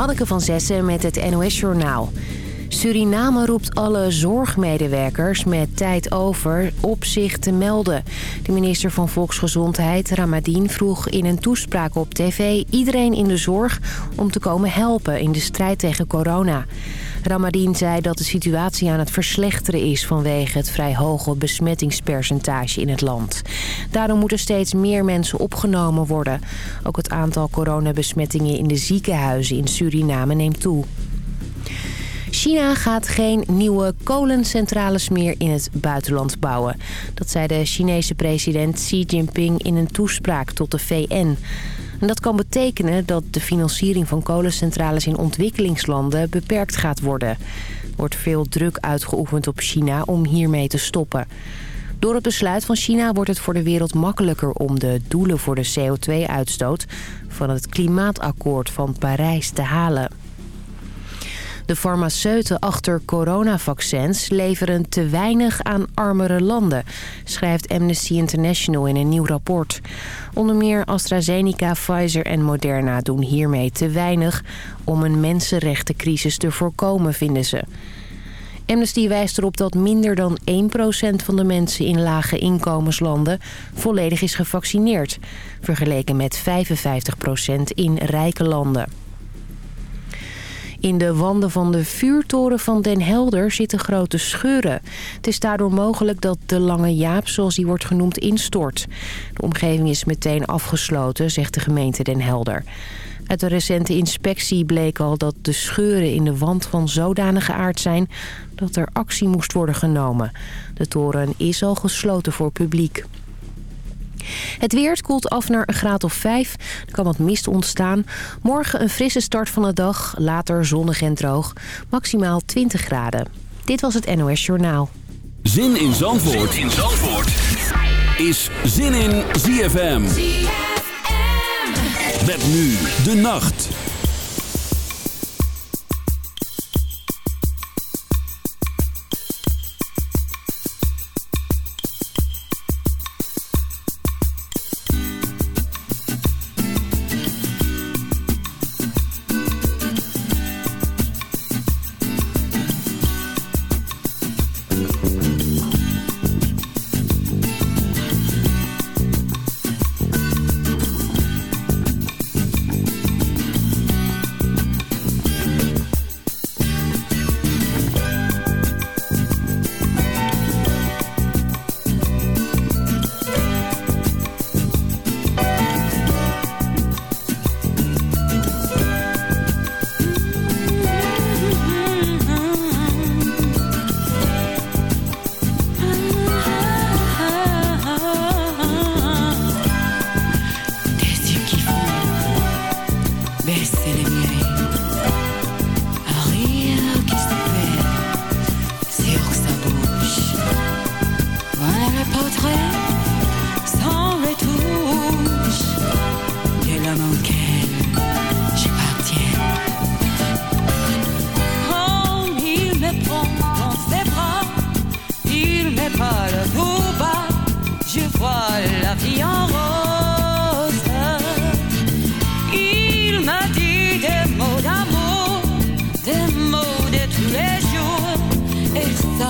Hanneke van Zessen met het NOS-journaal. Suriname roept alle zorgmedewerkers met tijd over op zich te melden. De minister van Volksgezondheid, Ramadien, vroeg in een toespraak op tv... iedereen in de zorg om te komen helpen in de strijd tegen corona. Ramadien zei dat de situatie aan het verslechteren is... vanwege het vrij hoge besmettingspercentage in het land. Daarom moeten steeds meer mensen opgenomen worden. Ook het aantal coronabesmettingen in de ziekenhuizen in Suriname neemt toe. China gaat geen nieuwe kolencentrales meer in het buitenland bouwen. Dat zei de Chinese president Xi Jinping in een toespraak tot de VN. En dat kan betekenen dat de financiering van kolencentrales in ontwikkelingslanden beperkt gaat worden. Er wordt veel druk uitgeoefend op China om hiermee te stoppen. Door het besluit van China wordt het voor de wereld makkelijker om de doelen voor de CO2-uitstoot van het klimaatakkoord van Parijs te halen. De farmaceuten achter coronavaccins leveren te weinig aan armere landen, schrijft Amnesty International in een nieuw rapport. Onder meer AstraZeneca, Pfizer en Moderna doen hiermee te weinig om een mensenrechtencrisis te voorkomen, vinden ze. Amnesty wijst erop dat minder dan 1% van de mensen in lage inkomenslanden volledig is gevaccineerd, vergeleken met 55% in rijke landen. In de wanden van de vuurtoren van Den Helder zitten grote scheuren. Het is daardoor mogelijk dat de Lange Jaap, zoals die wordt genoemd, instort. De omgeving is meteen afgesloten, zegt de gemeente Den Helder. Uit de recente inspectie bleek al dat de scheuren in de wand van zodanige aard zijn... dat er actie moest worden genomen. De toren is al gesloten voor publiek. Het weer koelt af naar een graad of 5. Er kan wat mist ontstaan. Morgen een frisse start van de dag. Later zonnig en droog. Maximaal 20 graden. Dit was het NOS Journaal. Zin in Zandvoort, zin in Zandvoort. is Zin in ZFM. ZFM. Met nu de nacht.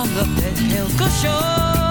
van dat het heel kosho.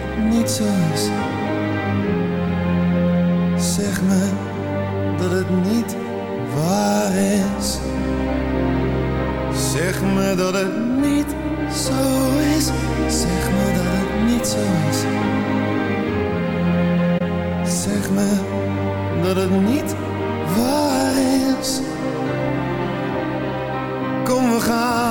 niet zo is. Zeg me dat het niet waar is. Zeg me dat het niet zo is. Zeg me dat het niet zo is. Zeg me dat het niet waar is. Kom, we gaan.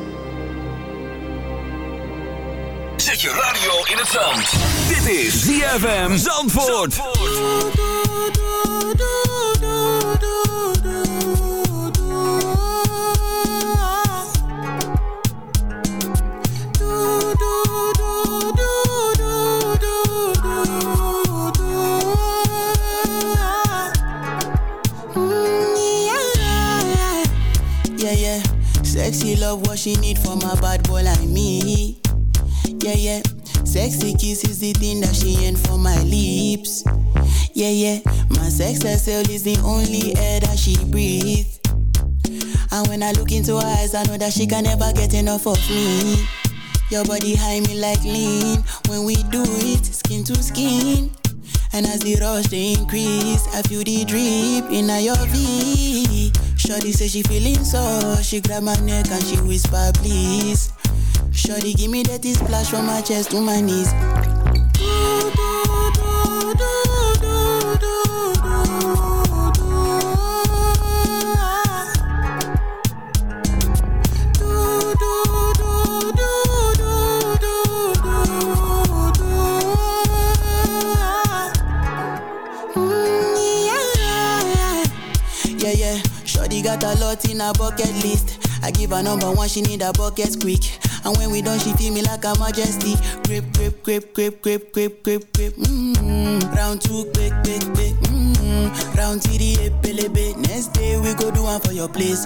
Radio in het zand. Dit is ZFM Zandvoort. Yeah, yeah. Sexy love, what she need from a bad boy like me. Yeah, yeah. Sexy kiss is the thing that she ain't for my lips. Yeah, yeah. My sex herself is the only air that she breathes. And when I look into her eyes, I know that she can never get enough of me. Your body high me like lean. When we do it, skin to skin. And as the rush they increase, I feel the drip in your V. Shorty say she feeling so, she grab my neck and she whisper please. Shorty give me that splash from my chest to my knees. Mm, yeah, yeah. Shorty got a lot in her bucket list. I give her number one, she need a bucket quick. And when we done, she feel me like a majesty. Grip, grip, grip, grip, grip, grip, grip, grip. Mm-hmm. Round two, quick, quick, quick. Mm-hmm. Round three, epelebe. Next day we go do one for your place.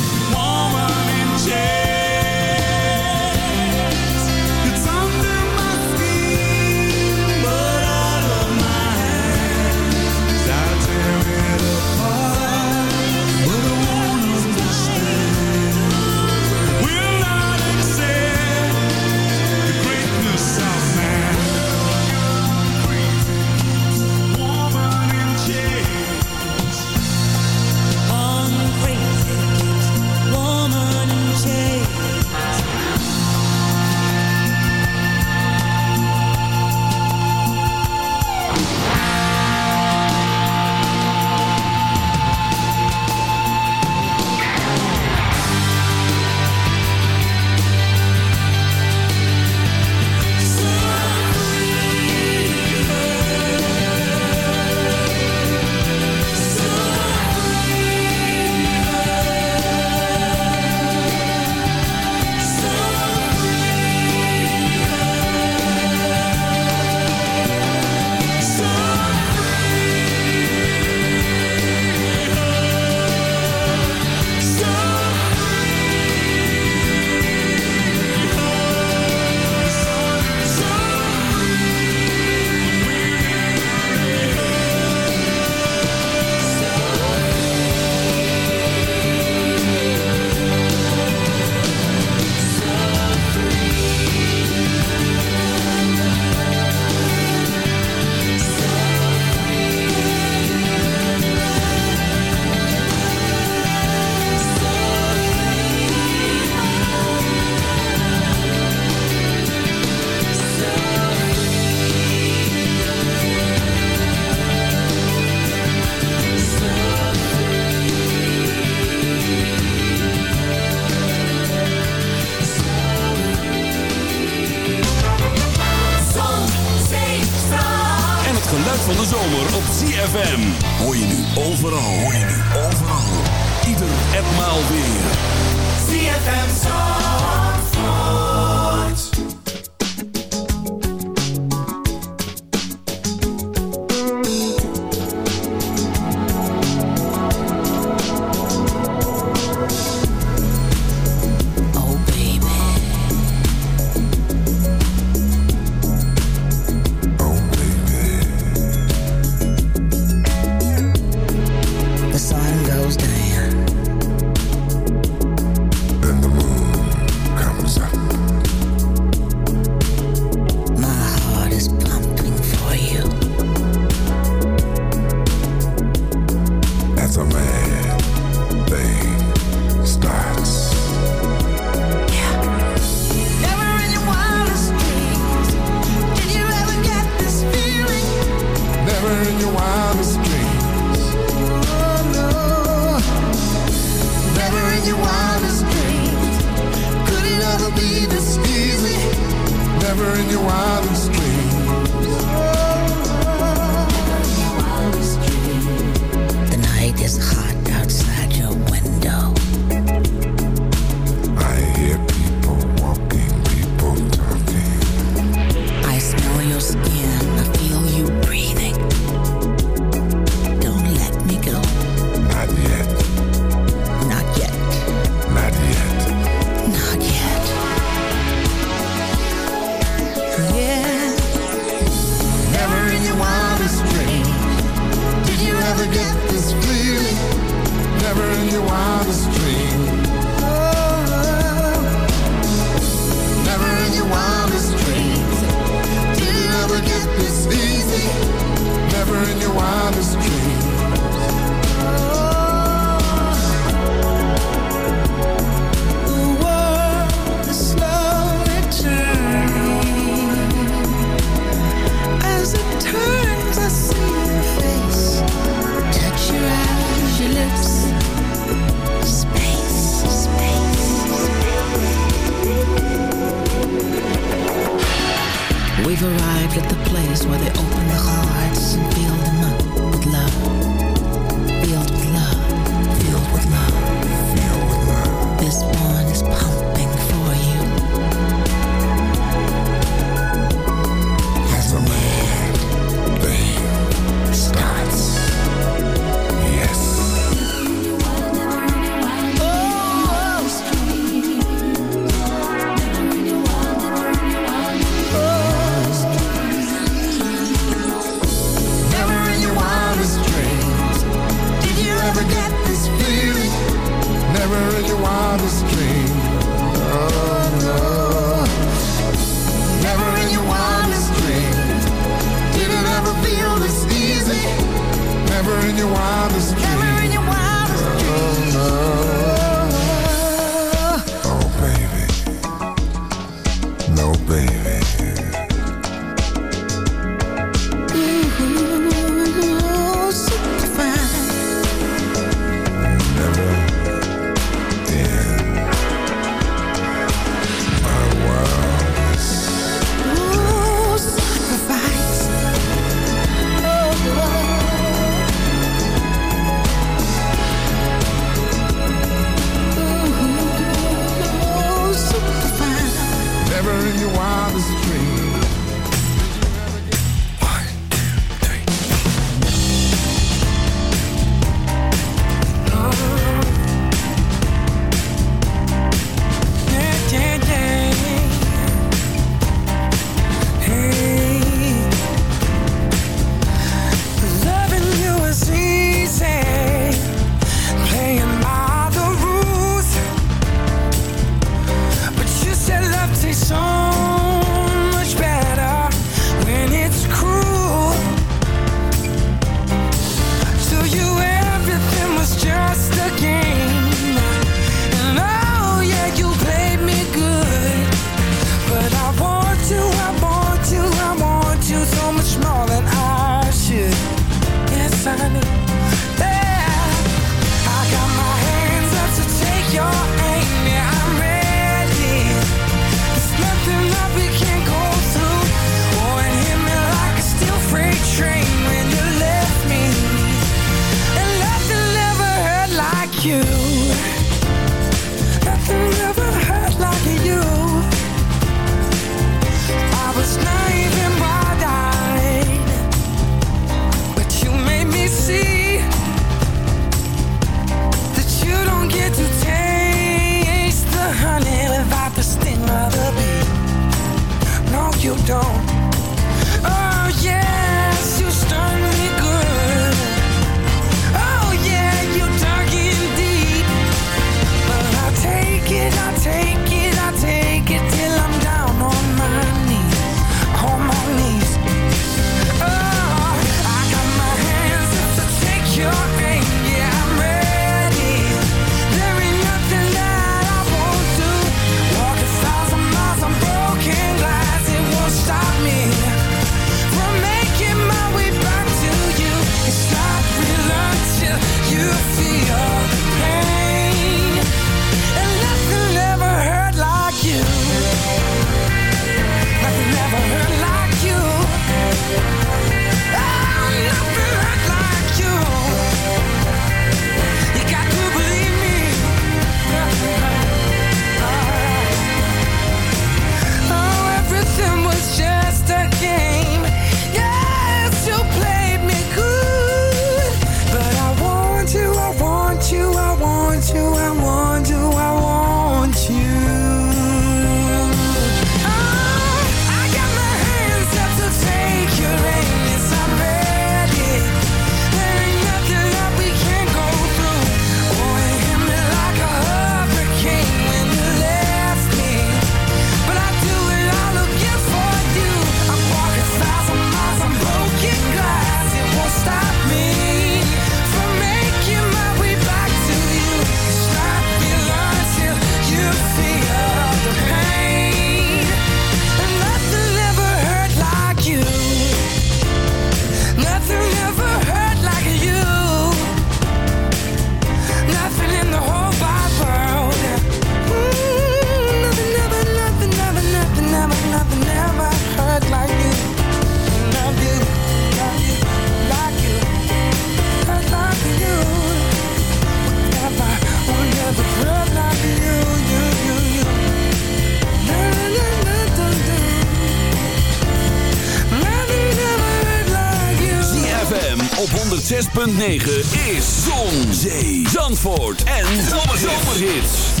9 is Zon, Zee, Zandvoort en Zomerhits.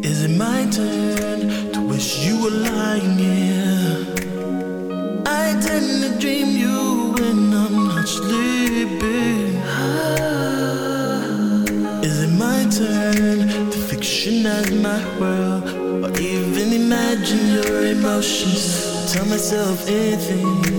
Is it my turn to wish you were lying here? I tend to dream you when I'm not sleeping. Is it my turn to fictionize my world? Or even imagine your emotions? Tell myself anything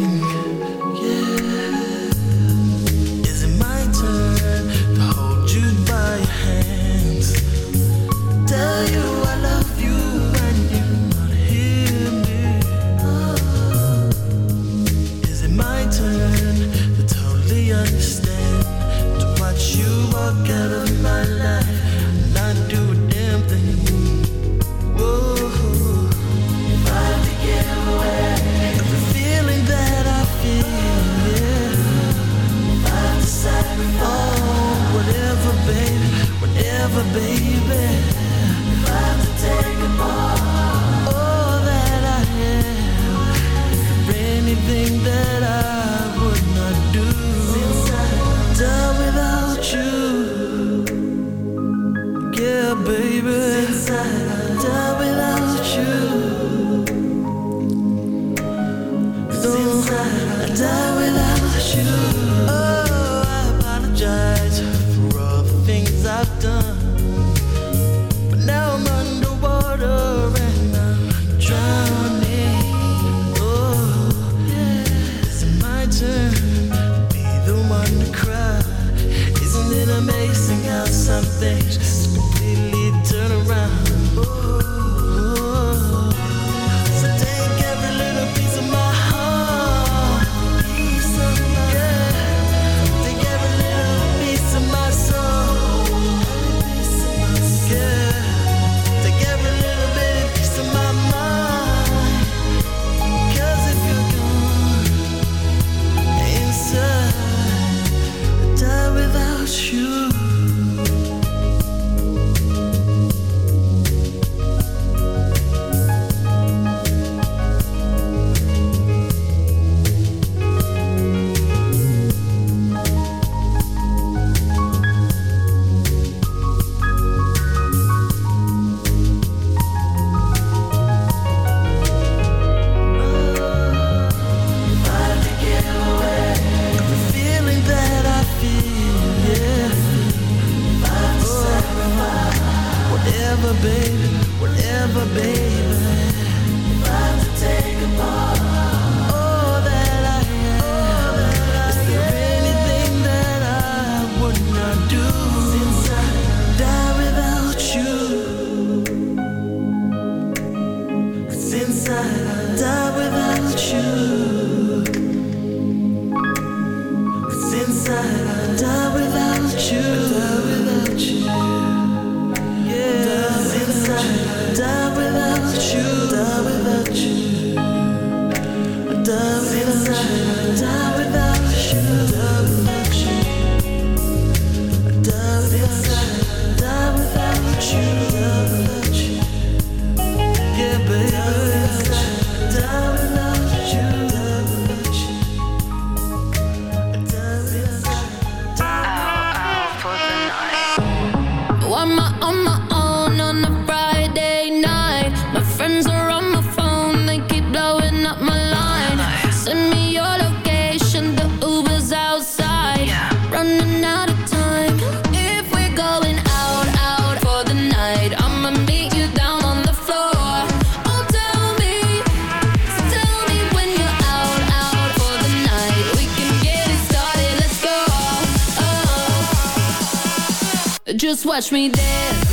Just watch me dance.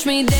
push me down.